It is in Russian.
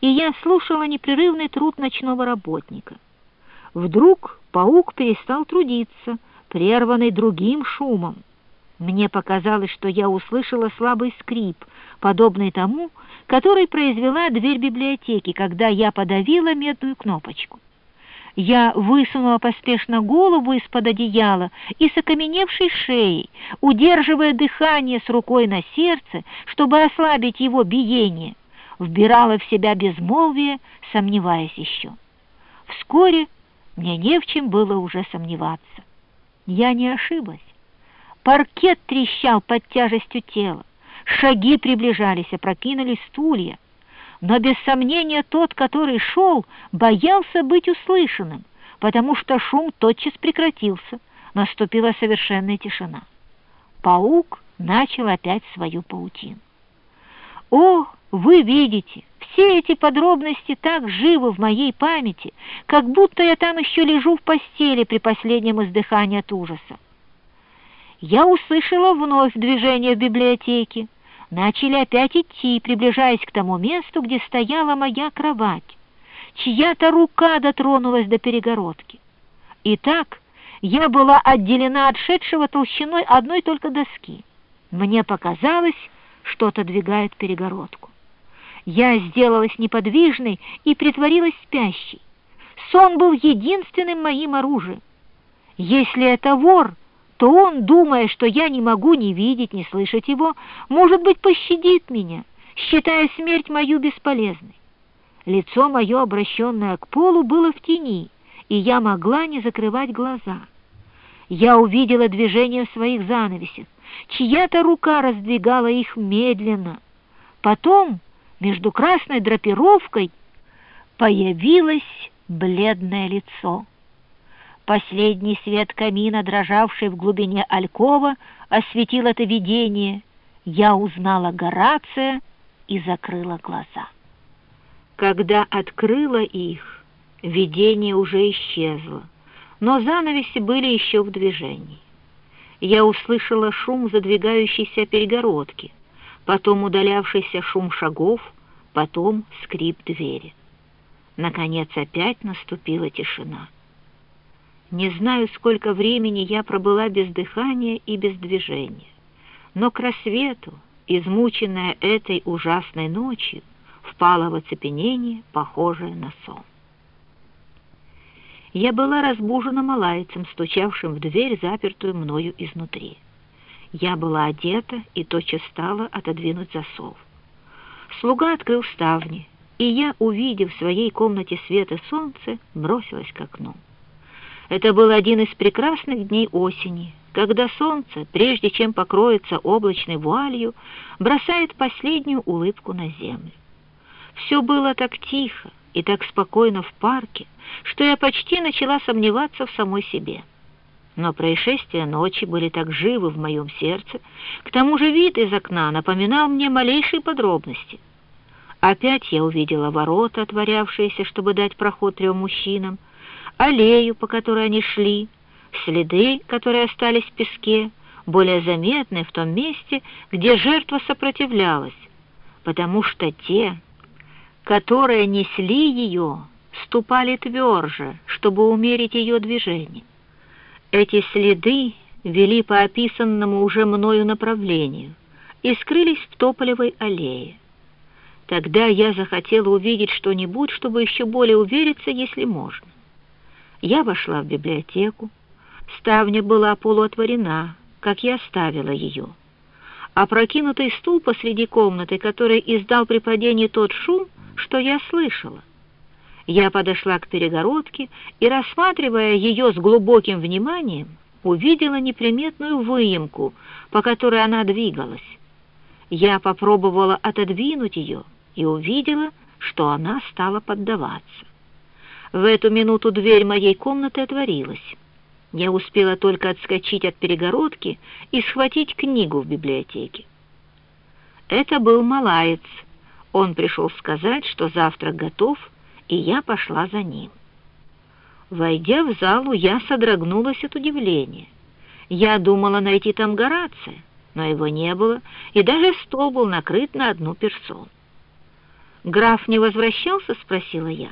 и я слушала непрерывный труд ночного работника. Вдруг паук перестал трудиться, прерванный другим шумом. Мне показалось, что я услышала слабый скрип, подобный тому, который произвела дверь библиотеки, когда я подавила медную кнопочку. Я высунула поспешно голову из-под одеяла и с окаменевшей шеей, удерживая дыхание с рукой на сердце, чтобы ослабить его биение, вбирала в себя безмолвие, сомневаясь еще. Вскоре мне не в чем было уже сомневаться. Я не ошиблась. Паркет трещал под тяжестью тела, шаги приближались, опрокинули стулья но без сомнения тот, который шел, боялся быть услышанным, потому что шум тотчас прекратился, наступила совершенная тишина. Паук начал опять свою паутину. О, вы видите, все эти подробности так живы в моей памяти, как будто я там еще лежу в постели при последнем издыхании от ужаса. Я услышала вновь движение в библиотеке, начали опять идти, приближаясь к тому месту, где стояла моя кровать. Чья-то рука дотронулась до перегородки. Итак, я была отделена от шедшего толщиной одной только доски. Мне показалось, что отодвигает перегородку. Я сделалась неподвижной и притворилась спящей. Сон был единственным моим оружием. Если это вор — то он, думая, что я не могу ни видеть, ни слышать его, может быть, пощадит меня, считая смерть мою бесполезной. Лицо мое, обращенное к полу, было в тени, и я могла не закрывать глаза. Я увидела движение своих занавесях, чья-то рука раздвигала их медленно. Потом между красной драпировкой появилось бледное лицо. Последний свет камина, дрожавший в глубине алькова, осветил это видение. Я узнала Горация и закрыла глаза. Когда открыла их, видение уже исчезло, но занавеси были еще в движении. Я услышала шум задвигающейся перегородки, потом удалявшийся шум шагов, потом скрип двери. Наконец опять наступила тишина. Не знаю, сколько времени я пробыла без дыхания и без движения, но к рассвету, измученная этой ужасной ночью, впала в оцепенение, похожее на сон. Я была разбужена малайцем, стучавшим в дверь, запертую мною изнутри. Я была одета и тотчас стала отодвинуть засов. Слуга открыл ставни, и я, увидев в своей комнате свет и солнце, бросилась к окну. Это был один из прекрасных дней осени, когда солнце, прежде чем покроется облачной вуалью, бросает последнюю улыбку на землю. Все было так тихо и так спокойно в парке, что я почти начала сомневаться в самой себе. Но происшествия ночи были так живы в моем сердце, к тому же вид из окна напоминал мне малейшие подробности. Опять я увидела ворота, отворявшиеся, чтобы дать проход трем мужчинам, аллею, по которой они шли, следы, которые остались в песке, более заметные в том месте, где жертва сопротивлялась, потому что те, которые несли ее, ступали тверже, чтобы умерить ее движение. Эти следы вели по описанному уже мною направлению и скрылись в Тополевой аллее. Тогда я захотела увидеть что-нибудь, чтобы еще более увериться, если можно. Я вошла в библиотеку. Ставня была полуотворена, как я оставила ее. Опрокинутый стул посреди комнаты, который издал при падении тот шум, что я слышала. Я подошла к перегородке и, рассматривая ее с глубоким вниманием, увидела неприметную выемку, по которой она двигалась. Я попробовала отодвинуть ее и увидела, что она стала поддаваться. В эту минуту дверь моей комнаты отворилась. Я успела только отскочить от перегородки и схватить книгу в библиотеке. Это был малаец. Он пришел сказать, что завтрак готов, и я пошла за ним. Войдя в залу, я содрогнулась от удивления. Я думала найти там Горация, но его не было, и даже стол был накрыт на одну персону. «Граф не возвращался?» — спросила я.